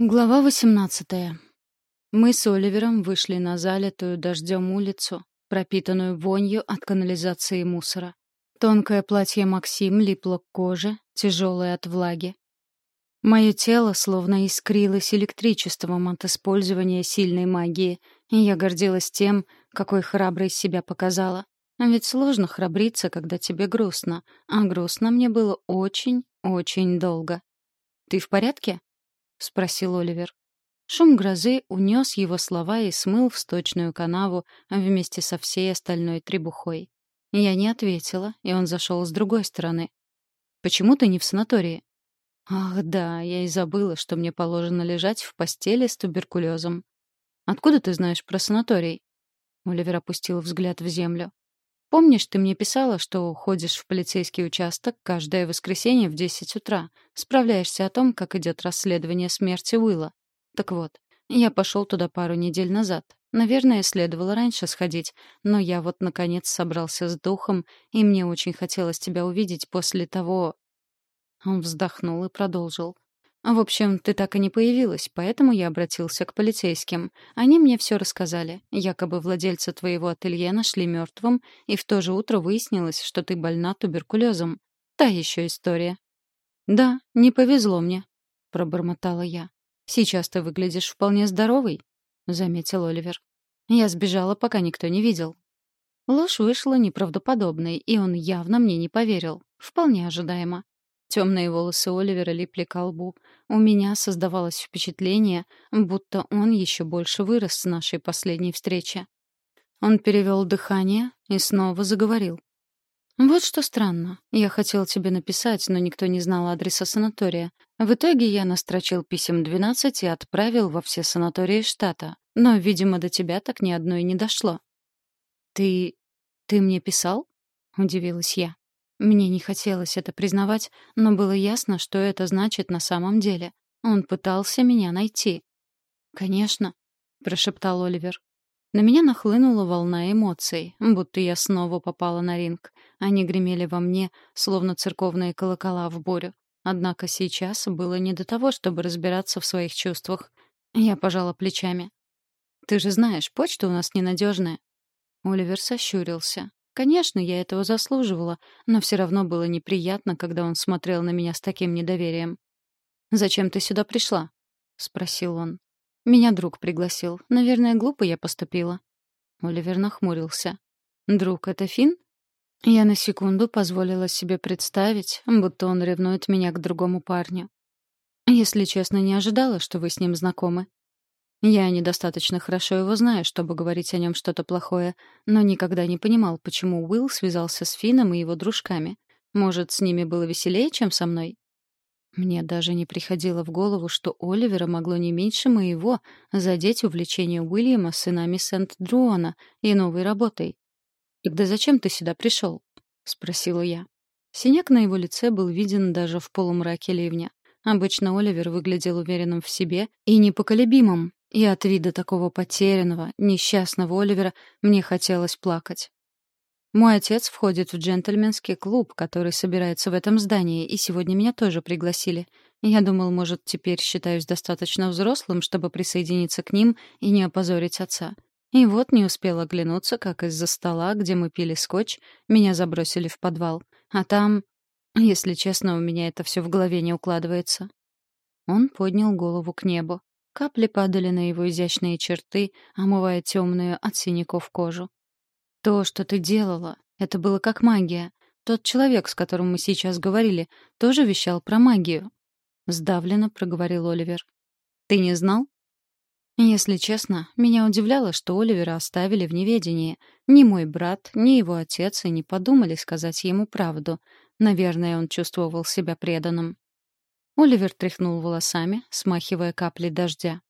Глава 18. Мы с Оливером вышли на залитую дождем улицу, пропитанную вонью от канализации и мусора. Тонкое платье Максим липло к коже, тяжелое от влаги. Мое тело словно искрилось электричеством от использования сильной магии, и я гордилась тем, какой храброй себя показала. Ведь сложно храбриться, когда тебе грустно, а грустно мне было очень-очень долго. «Ты в порядке?» — спросил Оливер. Шум грозы унес его слова и смыл в сточную канаву вместе со всей остальной требухой. Я не ответила, и он зашел с другой стороны. «Почему ты не в санатории?» «Ах, да, я и забыла, что мне положено лежать в постели с туберкулезом». «Откуда ты знаешь про санаторий?» Оливер опустил взгляд в землю. Помнишь, ты мне писала, что ходишь в полицейский участок каждое воскресенье в 10 утра, справляешься о том, как идет расследование смерти Уилла? Так вот, я пошел туда пару недель назад. Наверное, следовало раньше сходить, но я вот наконец собрался с духом, и мне очень хотелось тебя увидеть после того... Он вздохнул и продолжил. В общем, ты так и не появилась, поэтому я обратился к полицейским. Они мне все рассказали. Якобы владельца твоего ателье нашли мертвым, и в то же утро выяснилось, что ты больна туберкулезом. Та еще история. Да, не повезло мне, пробормотала я. Сейчас ты выглядишь вполне здоровый, заметил Оливер. Я сбежала, пока никто не видел. Ложь вышла неправдоподобной, и он явно мне не поверил. Вполне ожидаемо. Темные волосы Оливера липли к лбу. У меня создавалось впечатление, будто он еще больше вырос с нашей последней встречи. Он перевел дыхание и снова заговорил. «Вот что странно. Я хотел тебе написать, но никто не знал адреса санатория. В итоге я настрочил писем 12 и отправил во все санатории штата. Но, видимо, до тебя так ни одной не дошло». «Ты... ты мне писал?» — удивилась я. Мне не хотелось это признавать, но было ясно, что это значит на самом деле. Он пытался меня найти. «Конечно», — прошептал Оливер. На меня нахлынула волна эмоций, будто я снова попала на ринг. Они гремели во мне, словно церковные колокола в бурю. Однако сейчас было не до того, чтобы разбираться в своих чувствах. Я пожала плечами. «Ты же знаешь, почта у нас ненадежная». Оливер сощурился. Конечно, я этого заслуживала, но все равно было неприятно, когда он смотрел на меня с таким недоверием. «Зачем ты сюда пришла?» — спросил он. «Меня друг пригласил. Наверное, глупо я поступила». Оливер нахмурился. «Друг — это Финн?» Я на секунду позволила себе представить, будто он ревнует меня к другому парню. Если честно, не ожидала, что вы с ним знакомы. Я недостаточно хорошо его знаю, чтобы говорить о нем что-то плохое, но никогда не понимал, почему Уилл связался с Фином и его дружками. Может, с ними было веселее, чем со мной? Мне даже не приходило в голову, что Оливера могло не меньше моего задеть увлечение Уильяма сынами Сент-Друона и новой работой. «Тогда зачем ты сюда пришел?» — спросила я. Синяк на его лице был виден даже в полумраке ливня. Обычно Оливер выглядел уверенным в себе и непоколебимым, и от вида такого потерянного, несчастного Оливера мне хотелось плакать. Мой отец входит в джентльменский клуб, который собирается в этом здании, и сегодня меня тоже пригласили. Я думал, может, теперь считаюсь достаточно взрослым, чтобы присоединиться к ним и не опозорить отца. И вот не успела оглянуться, как из-за стола, где мы пили скотч, меня забросили в подвал. А там... Если честно, у меня это все в голове не укладывается. Он поднял голову к небу. Капли падали на его изящные черты, омывая темную от синяков кожу. «То, что ты делала, это было как магия. Тот человек, с которым мы сейчас говорили, тоже вещал про магию». Сдавленно проговорил Оливер. «Ты не знал?» Если честно, меня удивляло, что Оливера оставили в неведении. Ни мой брат, ни его отец и не подумали сказать ему правду. Наверное, он чувствовал себя преданным. Оливер тряхнул волосами, смахивая капли дождя.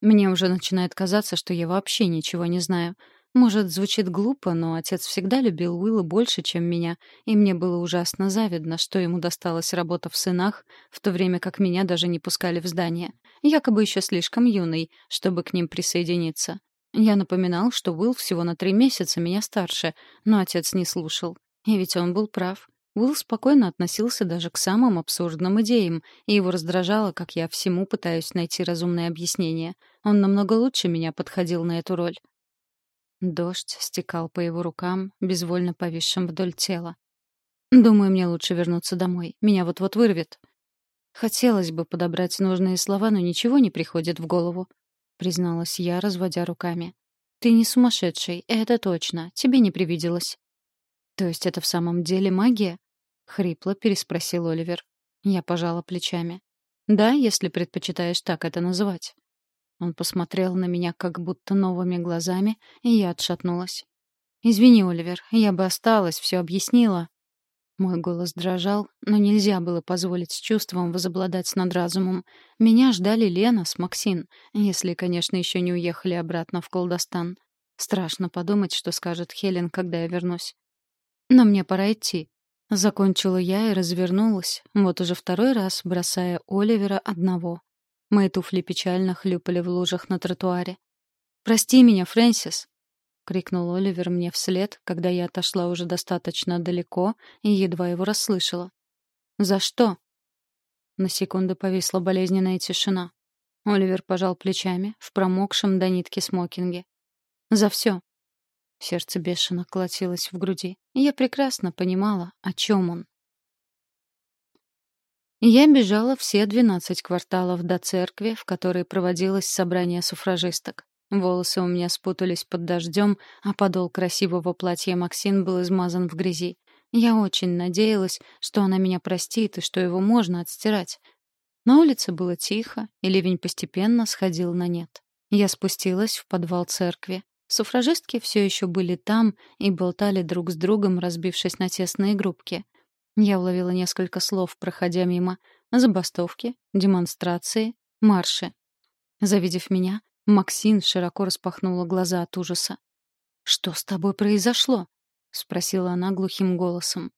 Мне уже начинает казаться, что я вообще ничего не знаю. Может, звучит глупо, но отец всегда любил Уилла больше, чем меня, и мне было ужасно завидно, что ему досталась работа в сынах, в то время как меня даже не пускали в здание. Якобы еще слишком юный, чтобы к ним присоединиться. Я напоминал, что Уилл всего на три месяца меня старше, но отец не слушал. И ведь он был прав. Уилл спокойно относился даже к самым абсурдным идеям, и его раздражало, как я всему пытаюсь найти разумное объяснение. Он намного лучше меня подходил на эту роль. Дождь стекал по его рукам, безвольно повисшим вдоль тела. «Думаю, мне лучше вернуться домой. Меня вот-вот вырвет». Хотелось бы подобрать нужные слова, но ничего не приходит в голову, призналась я, разводя руками. Ты не сумасшедший, это точно. Тебе не привиделось. То есть это в самом деле магия? хрипло переспросил Оливер. Я пожала плечами. Да, если предпочитаешь так это называть. Он посмотрел на меня как будто новыми глазами, и я отшатнулась. «Извини, Оливер, я бы осталась, все объяснила». Мой голос дрожал, но нельзя было позволить с чувством возобладать над разумом. Меня ждали Лена с Максин, если, конечно, еще не уехали обратно в Колдостан. Страшно подумать, что скажет Хелен, когда я вернусь. Но мне пора идти. Закончила я и развернулась, вот уже второй раз бросая Оливера одного. Мои туфли печально хлюпали в лужах на тротуаре. «Прости меня, Фрэнсис!» — крикнул Оливер мне вслед, когда я отошла уже достаточно далеко и едва его расслышала. «За что?» На секунду повисла болезненная тишина. Оливер пожал плечами в промокшем до нитки смокинге. «За все!» Сердце бешено колотилось в груди. Я прекрасно понимала, о чем он. Я бежала все двенадцать кварталов до церкви, в которой проводилось собрание суфражисток. Волосы у меня спутались под дождем, а подол красивого платья Максин был измазан в грязи. Я очень надеялась, что она меня простит и что его можно отстирать. На улице было тихо, и ливень постепенно сходил на нет. Я спустилась в подвал церкви. Суфражистки все еще были там и болтали друг с другом, разбившись на тесные группки. Я уловила несколько слов, проходя мимо. Забастовки, демонстрации, марши. Завидев меня, Максин широко распахнула глаза от ужаса. «Что с тобой произошло?» — спросила она глухим голосом.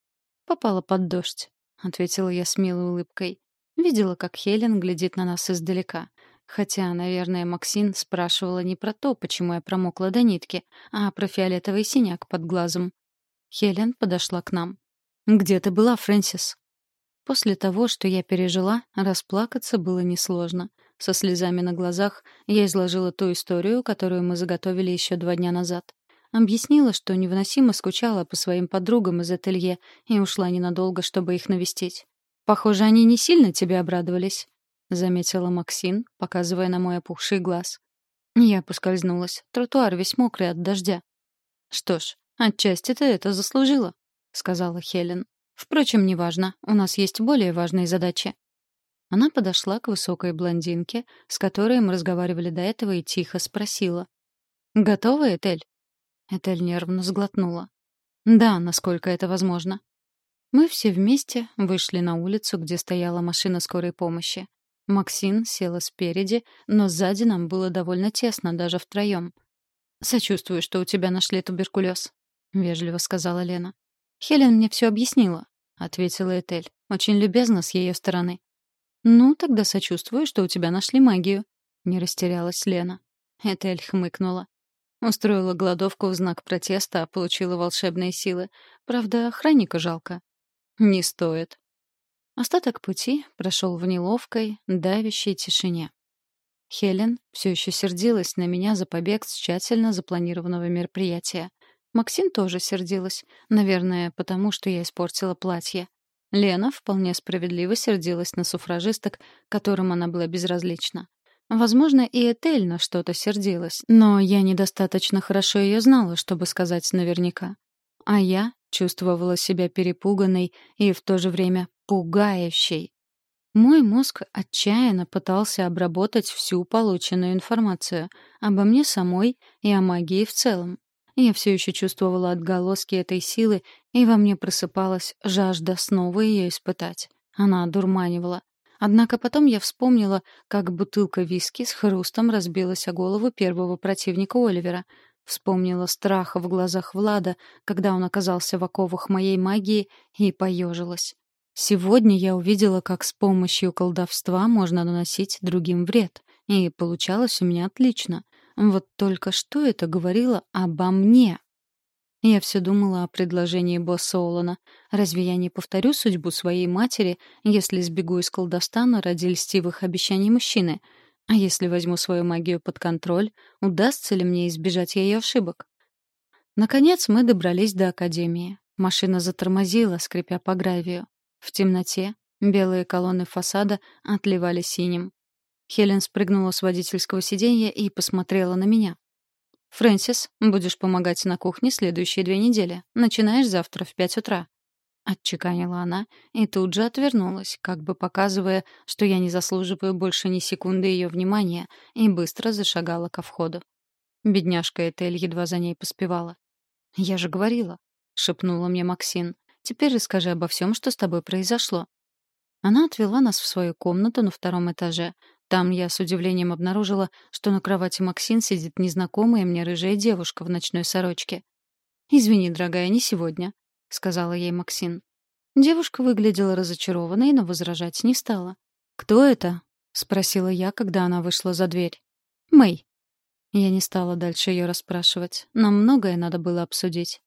«Попала под дождь», — ответила я с милой улыбкой. Видела, как Хелен глядит на нас издалека. Хотя, наверное, Максин спрашивала не про то, почему я промокла до нитки, а про фиолетовый синяк под глазом. Хелен подошла к нам. «Где ты была, Фрэнсис?» После того, что я пережила, расплакаться было несложно. Со слезами на глазах я изложила ту историю, которую мы заготовили еще два дня назад. Объяснила, что невыносимо скучала по своим подругам из ателье и ушла ненадолго, чтобы их навестить. «Похоже, они не сильно тебе обрадовались», — заметила Максин, показывая на мой опухший глаз. Я поскользнулась. Тротуар весь мокрый от дождя. «Что ж, отчасти ты это заслужила», сказала Хелен. Впрочем, неважно, у нас есть более важные задачи. Она подошла к высокой блондинке, с которой мы разговаривали до этого, и тихо спросила: "Готова, Этель?" Этель нервно сглотнула. "Да, насколько это возможно". Мы все вместе вышли на улицу, где стояла машина скорой помощи. Максин села спереди, но сзади нам было довольно тесно даже втроем. «Сочувствую, что у тебя нашли туберкулез», — вежливо сказала Лена. «Хелен мне все объяснила», — ответила Этель. «Очень любезно с ее стороны». «Ну, тогда сочувствую, что у тебя нашли магию», — не растерялась Лена. Этель хмыкнула. Устроила голодовку в знак протеста, а получила волшебные силы. Правда, охранника жалко. «Не стоит». Остаток пути прошел в неловкой, давящей тишине. Хелен все еще сердилась на меня за побег с тщательно запланированного мероприятия. Максим тоже сердилась. Наверное, потому что я испортила платье. Лена вполне справедливо сердилась на суфражисток, которым она была безразлична. Возможно, и Этель на что-то сердилась, но я недостаточно хорошо ее знала, чтобы сказать наверняка. А я чувствовала себя перепуганной и в то же время пугающей. Мой мозг отчаянно пытался обработать всю полученную информацию обо мне самой и о магии в целом. Я все еще чувствовала отголоски этой силы, и во мне просыпалась жажда снова ее испытать. Она одурманивала. Однако потом я вспомнила, как бутылка виски с хрустом разбилась о голову первого противника Оливера. Вспомнила страх в глазах Влада, когда он оказался в оковах моей магии, и поежилась. Сегодня я увидела, как с помощью колдовства можно наносить другим вред. И получалось у меня отлично. Вот только что это говорило обо мне? Я все думала о предложении босса Олана. Разве я не повторю судьбу своей матери, если сбегу из колдостана ради льстивых обещаний мужчины? А если возьму свою магию под контроль, удастся ли мне избежать ее ошибок? Наконец мы добрались до академии. Машина затормозила, скрипя по гравию. В темноте белые колонны фасада отливали синим. Хелен спрыгнула с водительского сиденья и посмотрела на меня. «Фрэнсис, будешь помогать на кухне следующие две недели. Начинаешь завтра в пять утра». Отчеканила она и тут же отвернулась, как бы показывая, что я не заслуживаю больше ни секунды ее внимания, и быстро зашагала ко входу. Бедняжка Этель едва за ней поспевала. «Я же говорила», — шепнула мне Максин. «Теперь расскажи обо всем, что с тобой произошло». Она отвела нас в свою комнату на втором этаже, там я с удивлением обнаружила, что на кровати Максин сидит незнакомая мне рыжая девушка в ночной сорочке. «Извини, дорогая, не сегодня», — сказала ей Максин. Девушка выглядела разочарованной, но возражать не стала. «Кто это?» — спросила я, когда она вышла за дверь. «Мэй». Я не стала дальше ее расспрашивать. Нам многое надо было обсудить.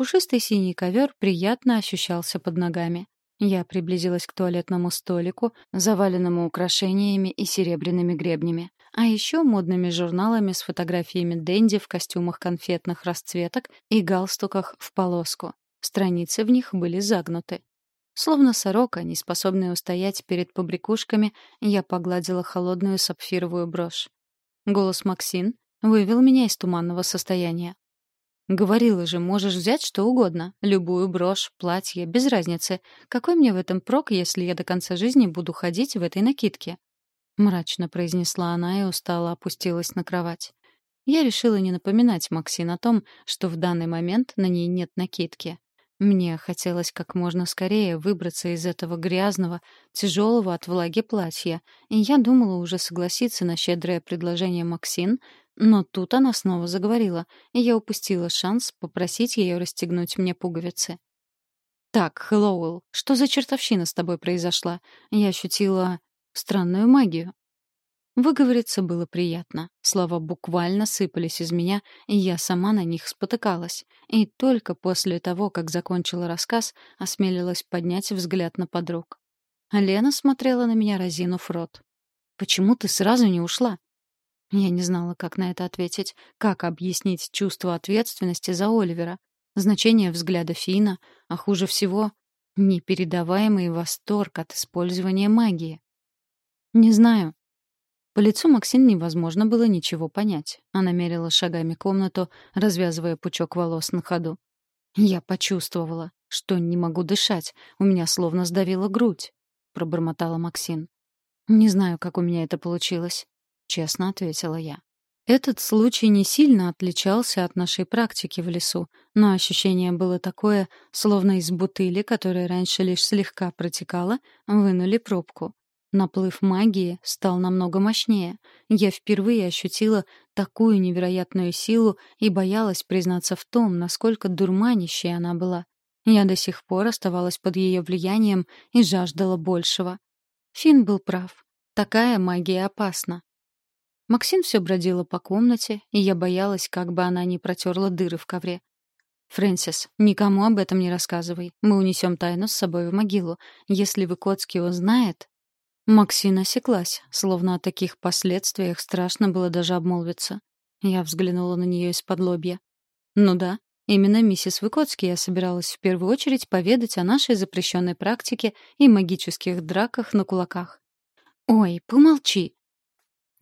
Пушистый синий ковер приятно ощущался под ногами. Я приблизилась к туалетному столику, заваленному украшениями и серебряными гребнями, а еще модными журналами с фотографиями Дэнди в костюмах конфетных расцветок и галстуках в полоску. Страницы в них были загнуты. Словно сорока, не способная устоять перед побрякушками, я погладила холодную сапфировую брошь. Голос Максин вывел меня из туманного состояния. Говорила же, можешь взять что угодно. Любую брошь, платье, без разницы. Какой мне в этом прок, если я до конца жизни буду ходить в этой накидке? Мрачно произнесла она и устало опустилась на кровать. Я решила не напоминать Максин о том, что в данный момент на ней нет накидки. Мне хотелось как можно скорее выбраться из этого грязного, тяжелого от влаги платья, и я думала уже согласиться на щедрое предложение Максин, но тут она снова заговорила, и я упустила шанс попросить ее расстегнуть мне пуговицы. «Так, Хэллоуэлл, что за чертовщина с тобой произошла? Я ощутила странную магию». Выговориться было приятно. Слова буквально сыпались из меня, и я сама на них спотыкалась. И только после того, как закончила рассказ, осмелилась поднять взгляд на подруг. Лена смотрела на меня, разинув рот. «Почему ты сразу не ушла?» Я не знала, как на это ответить, как объяснить чувство ответственности за Оливера, значение взгляда Фина, а хуже всего — непередаваемый восторг от использования магии. Не знаю. По лицу Максин невозможно было ничего понять. Она мерила шагами комнату, развязывая пучок волос на ходу. Я почувствовала, что не могу дышать, у меня словно сдавила грудь, пробормотала Максин. Не знаю, как у меня это получилось честно ответила я. Этот случай не сильно отличался от нашей практики в лесу, но ощущение было такое, словно из бутыли, которая раньше лишь слегка протекала, вынули пробку. Наплыв магии стал намного мощнее. Я впервые ощутила такую невероятную силу и боялась признаться в том, насколько дурманящей она была. Я до сих пор оставалась под ее влиянием и жаждала большего. Финн был прав. Такая магия опасна. Максим все бродила по комнате, и я боялась, как бы она не протерла дыры в ковре. «Фрэнсис, никому об этом не рассказывай. Мы унесем тайну с собой в могилу. Если Выкоцкий узнает...» Максим осеклась, словно о таких последствиях страшно было даже обмолвиться. Я взглянула на нее из-под лобья. «Ну да, именно миссис Выкоцкий я собиралась в первую очередь поведать о нашей запрещенной практике и магических драках на кулаках». «Ой, помолчи!»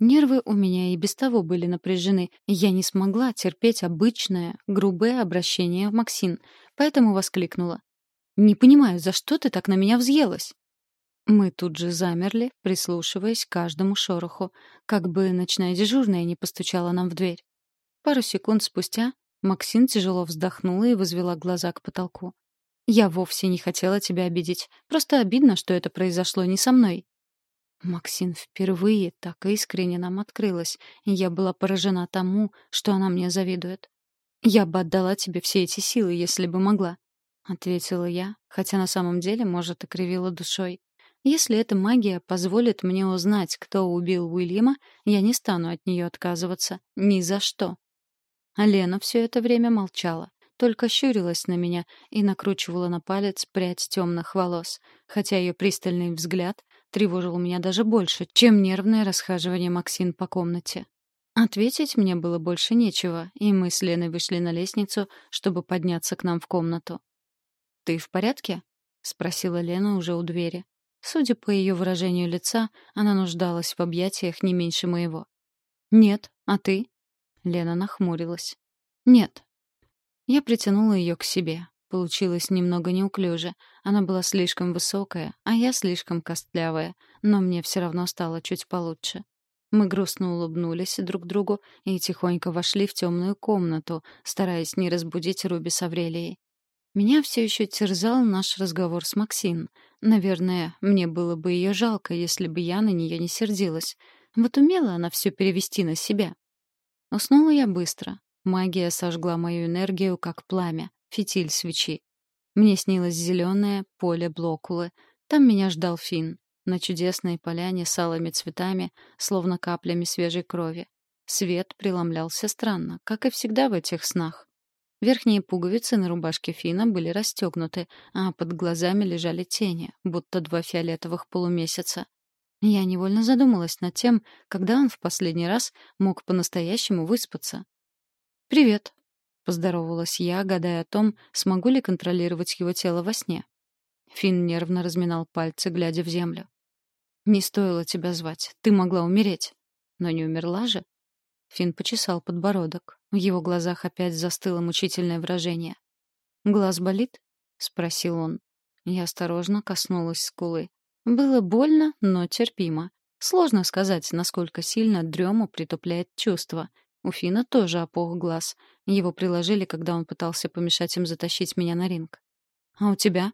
Нервы у меня и без того были напряжены, я не смогла терпеть обычное, грубое обращение в Максин, поэтому воскликнула. «Не понимаю, за что ты так на меня взъелась?» Мы тут же замерли, прислушиваясь к каждому шороху, как бы ночная дежурная не постучала нам в дверь. Пару секунд спустя Максин тяжело вздохнула и возвела глаза к потолку. «Я вовсе не хотела тебя обидеть. Просто обидно, что это произошло не со мной. Максин впервые так искренне нам открылась, и я была поражена тому, что она мне завидует. «Я бы отдала тебе все эти силы, если бы могла», — ответила я, хотя на самом деле, может, и кривила душой. «Если эта магия позволит мне узнать, кто убил Уильяма, я не стану от нее отказываться. Ни за что». А Лена все это время молчала. только щурилась на меня и накручивала на палец прядь темных волос, хотя ее пристальный взгляд тревожил меня даже больше, чем нервное расхаживание Максин по комнате. Ответить мне было больше нечего, и мы с Леной вышли на лестницу, чтобы подняться к нам в комнату. «Ты в порядке?» — спросила Лена уже у двери. Судя по ее выражению лица, она нуждалась в объятиях не меньше моего. «Нет, а ты?» Лена нахмурилась. «Нет». Я притянула ее к себе. Получилось немного неуклюже. Она была слишком высокая, а я слишком костлявая, но мне все равно стало чуть получше. Мы грустно улыбнулись друг другу и тихонько вошли в темную комнату, стараясь не разбудить Руби с Аврелией. Меня все еще терзал наш разговор с Максин. Наверное, мне было бы ее жалко, если бы я на нее не сердилась. Вот умела она все перевести на себя. Уснула я быстро. Магия сожгла мою энергию, как пламя, фитиль свечи. Мне снилось зеленое поле Блокулы. Там меня ждал Финн на чудесной поляне с алыми цветами, словно каплями свежей крови. Свет преломлялся странно, как и всегда в этих снах. Верхние пуговицы на рубашке Фина были расстегнуты, а под глазами лежали тени, будто два фиолетовых полумесяца. Я невольно задумалась над тем, когда он в последний раз мог по-настоящему выспаться. «Привет», — поздоровалась я, гадая о том, смогу ли контролировать его тело во сне. Фин нервно разминал пальцы, глядя в землю. Не стоило тебя звать. Ты могла умереть. Но не умерла же. Фин почесал подбородок. В его глазах опять застыло мучительное выражение. «Глаз болит?» — спросил он. Я осторожно коснулась скулы. Было больно, но терпимо. Сложно сказать, насколько сильно дрему притупляет чувство. У Фина тоже опух глаз. Его приложили, когда он пытался помешать им затащить меня на ринг. «А у тебя?»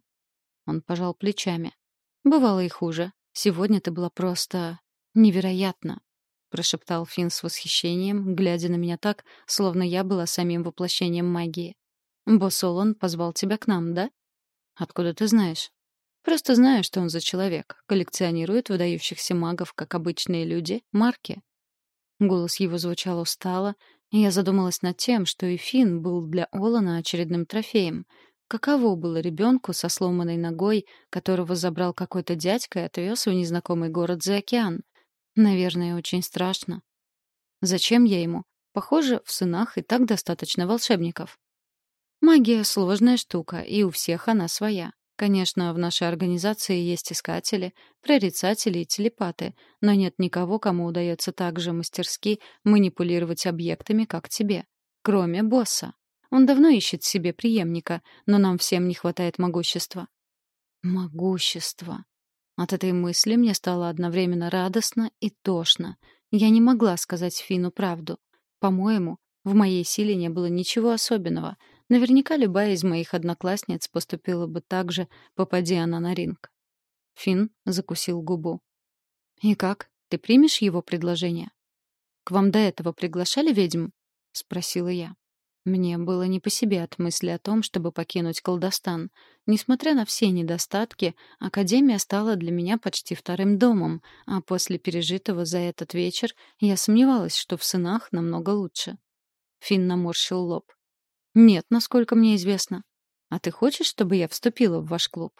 Он пожал плечами. «Бывало и хуже. Сегодня ты была просто невероятно, прошептал Финн с восхищением, глядя на меня так, словно я была самим воплощением магии. Босс Олан позвал тебя к нам, да? Откуда ты знаешь? Просто знаю, что он за человек. Коллекционирует выдающихся магов, как обычные люди, марки. Голос его звучал устало, и я задумалась над тем, что и Финн был для Олана очередным трофеем. Каково было ребенку со сломанной ногой, которого забрал какой-то дядька и отвез в незнакомый город за океан? Наверное, очень страшно. Зачем я ему? Похоже, в сынах и так достаточно волшебников. Магия — сложная штука, и у всех она своя. Конечно, в нашей организации есть искатели, прорицатели и телепаты, но нет никого, кому удается так же мастерски манипулировать объектами, как тебе. Кроме босса. Он давно ищет себе преемника, но нам всем не хватает могущества. Могущество. От этой мысли мне стало одновременно радостно и тошно. Я не могла сказать Фину правду. По-моему, в моей силе не было ничего особенного. Наверняка любая из моих одноклассниц поступила бы так же, попади она на ринг. Фин закусил губу. «И как? Ты примешь его предложение?» «К вам до этого приглашали ведьм?» — спросила я. Мне было не по себе от мысли о том, чтобы покинуть колдостан. Несмотря на все недостатки, Академия стала для меня почти вторым домом, а после пережитого за этот вечер я сомневалась, что в сынах намного лучше. Финн наморщил лоб. «Нет, насколько мне известно. А ты хочешь, чтобы я вступила в ваш клуб?»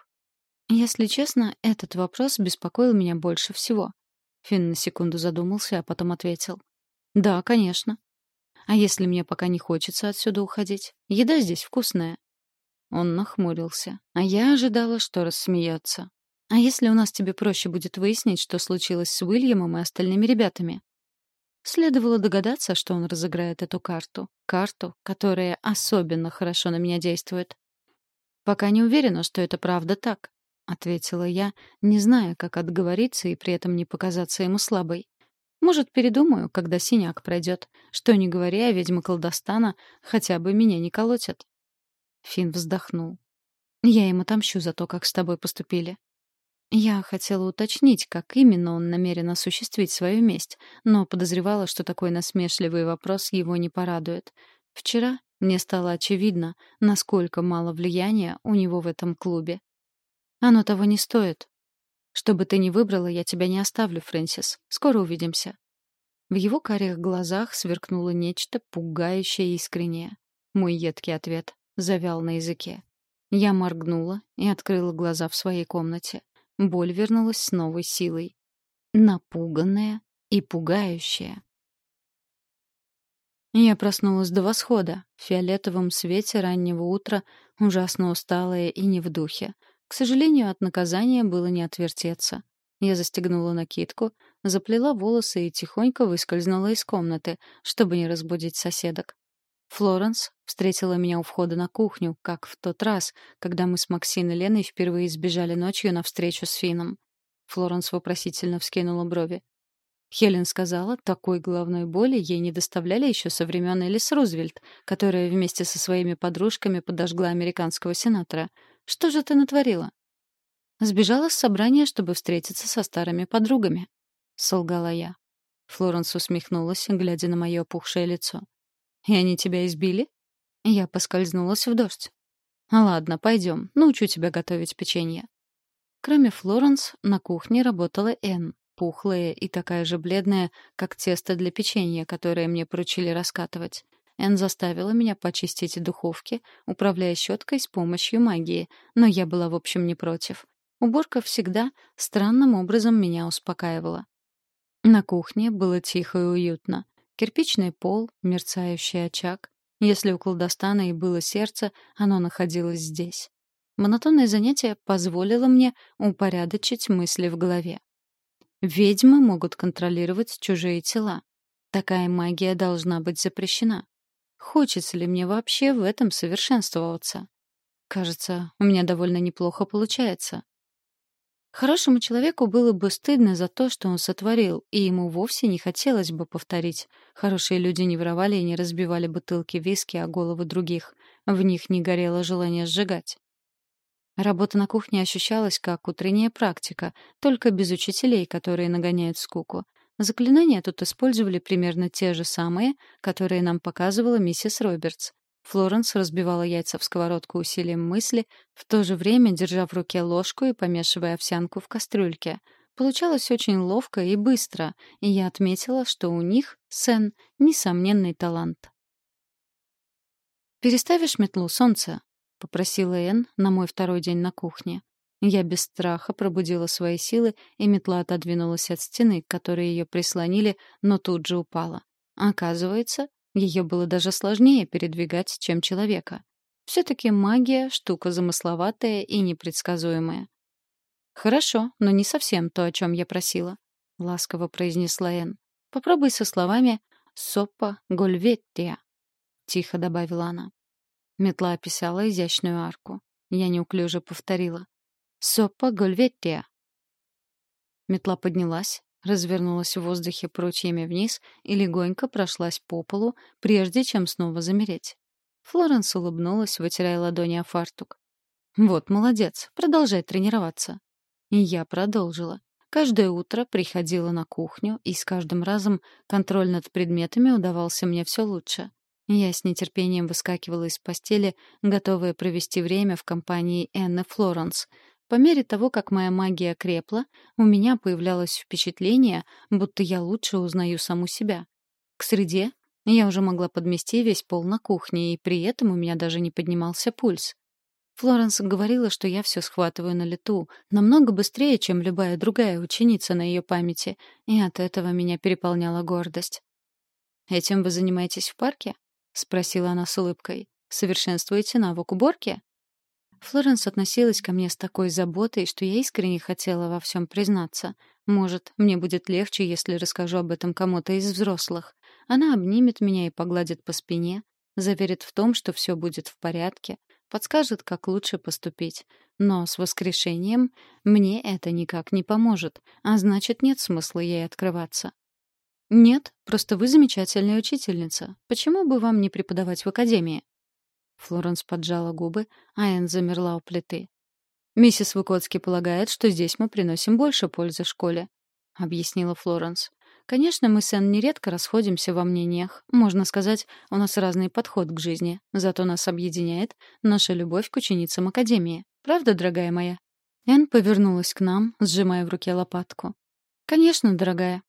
Если честно, этот вопрос беспокоил меня больше всего. Финн на секунду задумался, а потом ответил. «Да, конечно. А если мне пока не хочется отсюда уходить? Еда здесь вкусная. Он нахмурился, а я ожидала, что рассмеется. А если у нас тебе проще будет выяснить, что случилось с Уильямом и остальными ребятами? Следовало догадаться, что он разыграет эту карту. Карту, которая особенно хорошо на меня действует. «Пока не уверена, что это правда так», — ответила я, не зная, как отговориться и при этом не показаться ему слабой. Может, передумаю, когда синяк пройдет. Что не говоря, ведьмы колдостана хотя бы меня не колотят. Фин вздохнул. Я им отомщу за то, как с тобой поступили. Я хотела уточнить, как именно он намерен осуществить свою месть, но подозревала, что такой насмешливый вопрос его не порадует. Вчера мне стало очевидно, насколько мало влияния у него в этом клубе. Оно того не стоит, что бы ты ни выбрала, я тебя не оставлю, Фрэнсис. Скоро увидимся». В его карих глазах сверкнуло нечто пугающее искреннее. Мой едкий ответ. завял на языке. Я моргнула и открыла глаза в своей комнате. Боль вернулась с новой силой. Напуганная и пугающая. Я проснулась до восхода, в фиолетовом свете раннего утра, ужасно усталая и не в духе. К сожалению, от наказания было не отвертеться. Я застегнула накидку, заплела волосы и тихонько выскользнула из комнаты, чтобы не разбудить соседок. Флоренс встретила меня у входа на кухню, как в тот раз, когда мы с Максин и Леной впервые сбежали ночью на встречу с Фином. Флоренс вопросительно вскинула брови. Хелен сказала, такой головной боли ей не доставляли еще со времен Элис Рузвельт, которая вместе со своими подружками подожгла американского сенатора. Что же ты натворила? Сбежала с собрания, чтобы встретиться со старыми подругами. Солгала я. Флоренс усмехнулась, глядя на мое опухшее лицо. «И они тебя избили?» Я поскользнулась в дождь. «Ладно, пойдем, научу тебя готовить печенье». Кроме Флоренс, на кухне работала Энн, пухлая и такая же бледная, как тесто для печенья, которое мне поручили раскатывать. Энн заставила меня почистить духовки, управляя щеткой с помощью магии, но я была, в общем, не против. Уборка всегда странным образом меня успокаивала. На кухне было тихо и уютно. Кирпичный пол, мерцающий очаг. Если у колдостана и было сердце, оно находилось здесь. Монотонное занятие позволило мне упорядочить мысли в голове. Ведьмы могут контролировать чужие тела. Такая магия должна быть запрещена. Хочется ли мне вообще в этом совершенствоваться? Кажется, у меня довольно неплохо получается. Хорошему человеку было бы стыдно за то, что он сотворил, и ему вовсе не хотелось бы повторить. Хорошие люди не воровали и не разбивали бутылки виски о головы других. В них не горело желание сжигать. Работа на кухне ощущалась как утренняя практика, только без учителей, которые нагоняют скуку. Заклинания тут использовали примерно те же самые, которые нам показывала миссис Робертс. Флоренс разбивала яйца в сковородку усилием мысли, в то же время держа в руке ложку и помешивая овсянку в кастрюльке. Получалось очень ловко и быстро, и я отметила, что у них, Сен, несомненный талант. «Переставишь метлу, солнце?» — попросила Энн на мой второй день на кухне. Я без страха пробудила свои силы, и метла отодвинулась от стены, к которой ее прислонили, но тут же упала. Оказывается, ее было даже сложнее передвигать, чем человека. Все-таки магия — штука замысловатая и непредсказуемая. «Хорошо, но не совсем то, о чем я просила», — ласково произнесла Энн. «Попробуй со словами «соппа гольветтия», — тихо добавила она. Метла описала изящную арку. Я неуклюже повторила. «Соппа гольветтия». Метла поднялась, развернулась в воздухе прутьями вниз и легонько прошлась по полу, прежде чем снова замереть. Флоренс улыбнулась, вытирая ладони о фартук. «Вот молодец, продолжай тренироваться». И я продолжила. Каждое утро приходила на кухню, и с каждым разом контроль над предметами удавался мне все лучше. Я с нетерпением выскакивала из постели, готовая провести время в компании Энны Флоренс. По мере того, как моя магия крепла, у меня появлялось впечатление, будто я лучше узнаю саму себя. К среде я уже могла подмести весь пол на кухне, и при этом у меня даже не поднимался пульс. Флоренс говорила, что я все схватываю на лету, намного быстрее, чем любая другая ученица на ее памяти, и от этого меня переполняла гордость. «Этим вы занимаетесь в парке?» — спросила она с улыбкой. «Совершенствуете навык уборки?» Флоренс относилась ко мне с такой заботой, что я искренне хотела во всем признаться. Может, мне будет легче, если расскажу об этом кому-то из взрослых. Она обнимет меня и погладит по спине, заверит в том, что все будет в порядке, подскажет, как лучше поступить. Но с воскрешением мне это никак не поможет, а значит, нет смысла ей открываться. «Нет, просто вы замечательная учительница. Почему бы вам не преподавать в академии?» Флоренс поджала губы, а Энн замерла у плиты. «Миссис Выкоцкий полагает, что здесь мы приносим больше пользы школе», — объяснила Флоренс. «Конечно, мы с Энн нередко расходимся во мнениях. Можно сказать, у нас разный подход к жизни. Зато нас объединяет наша любовь к ученицам Академии. Правда, дорогая моя?» Энн повернулась к нам, сжимая в руке лопатку. «Конечно, дорогая.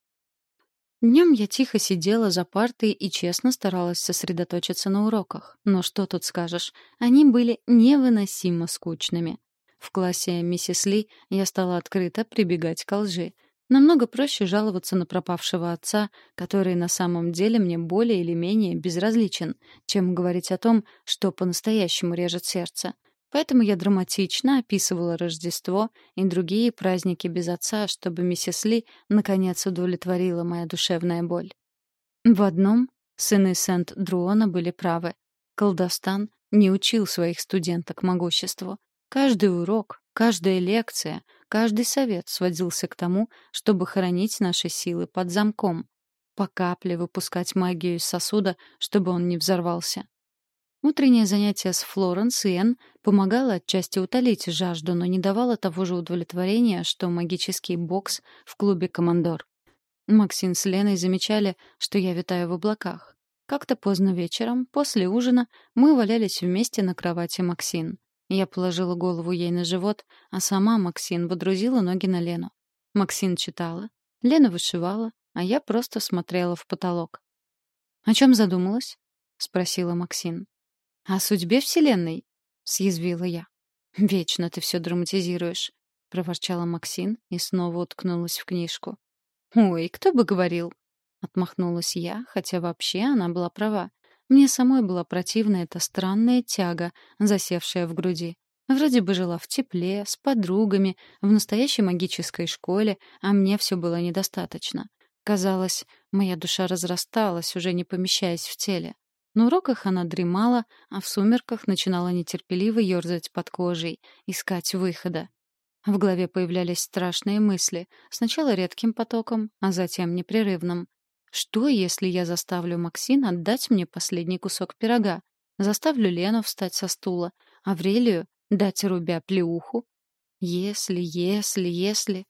Днем я тихо сидела за партой и честно старалась сосредоточиться на уроках. Но что тут скажешь, они были невыносимо скучными. В классе миссис Ли я стала открыто прибегать к лжи. Намного проще жаловаться на пропавшего отца, который на самом деле мне более или менее безразличен, чем говорить о том, что по-настоящему режет сердце. Поэтому я драматично описывала Рождество и другие праздники без отца, чтобы миссис Ли наконец удовлетворила моя душевная боль. В одном сыны Сент-Друона были правы. Колдостан не учил своих студенток могуществу. Каждый урок, каждая лекция, каждый совет сводился к тому, чтобы хранить наши силы под замком, по капле выпускать магию из сосуда, чтобы он не взорвался. Утреннее занятие с Флоренс и Энн помогало отчасти утолить жажду, но не давало того же удовлетворения, что магический бокс в клубе «Командор». Максим с Леной замечали, что я витаю в облаках. Как-то поздно вечером, после ужина, мы валялись вместе на кровати Максин. Я положила голову ей на живот, а сама Максин водрузила ноги на Лену. Максин читала, Лена вышивала, а я просто смотрела в потолок. «О чем задумалась?» — спросила Максин. «О судьбе Вселенной?» — съязвила я. «Вечно ты все драматизируешь», — проворчала Максин и снова уткнулась в книжку. «Ой, кто бы говорил?» — отмахнулась я, хотя вообще она была права. Мне самой была противна эта странная тяга, засевшая в груди. Вроде бы жила в тепле, с подругами, в настоящей магической школе, а мне все было недостаточно. Казалось, моя душа разрасталась, уже не помещаясь в теле. На уроках она дремала, а в сумерках начинала нетерпеливо ёрзать под кожей, искать выхода. В голове появлялись страшные мысли, сначала редким потоком, а затем непрерывным. Что, если я заставлю Максин отдать мне последний кусок пирога? Заставлю Лену встать со стула, Аврелию дать Рубя плеуху? Если, если, если...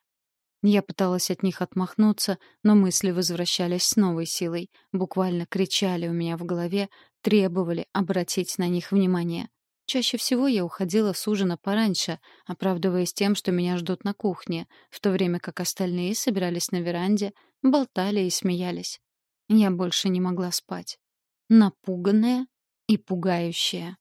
Я пыталась от них отмахнуться, но мысли возвращались с новой силой, буквально кричали у меня в голове, требовали обратить на них внимание. Чаще всего я уходила с ужина пораньше, оправдываясь тем, что меня ждут на кухне, в то время как остальные собирались на веранде, болтали и смеялись. Я больше не могла спать. Напуганная и пугающая.